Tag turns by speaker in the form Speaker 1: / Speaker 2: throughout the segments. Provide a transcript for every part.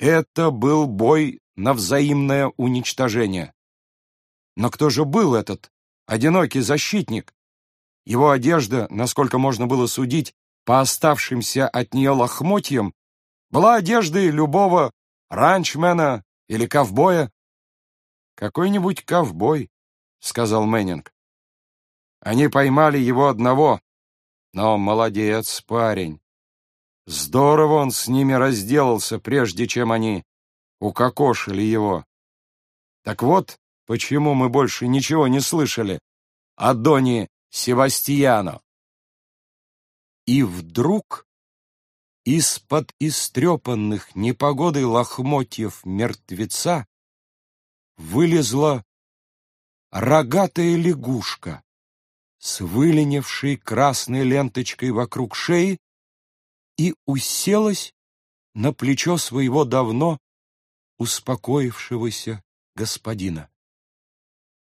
Speaker 1: Это был бой на взаимное уничтожение. Но кто же был этот одинокий защитник? Его одежда, насколько можно было судить, по оставшимся от нее лохмотьям, была одеждой любого ранчмена или ковбоя. «Какой-нибудь ковбой», — сказал Мэннинг. Они поймали его одного, но молодец парень. Здорово он с ними разделался, прежде чем они укокошили его. Так вот, почему мы больше ничего не слышали о Доне Севастьяно. И вдруг из-под истрепанных непогодой лохмотьев мертвеца вылезла рогатая лягушка с выленившей красной ленточкой вокруг шеи и уселась на плечо своего давно успокоившегося господина.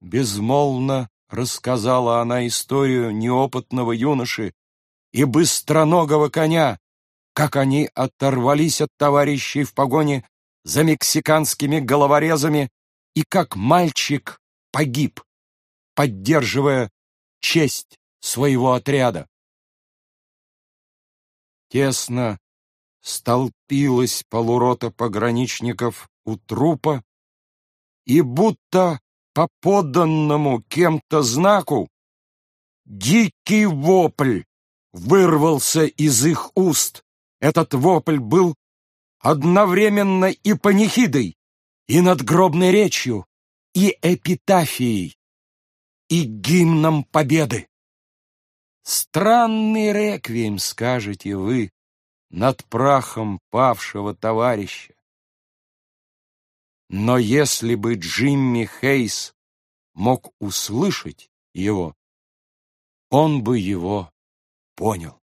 Speaker 1: Безмолвно рассказала она историю неопытного юноши и быстроногого коня, как они оторвались от товарищей в погоне за мексиканскими головорезами и как мальчик погиб, поддерживая честь своего отряда. Тесно столпилась полурота пограничников у трупа, и будто по подданному кем-то знаку дикий вопль вырвался из их уст. Этот вопль был одновременно и панихидой, и надгробной речью, и эпитафией, и гимном победы. Странный реквием, скажете вы, над прахом павшего товарища. Но если бы Джимми Хейс мог услышать его, он бы его понял.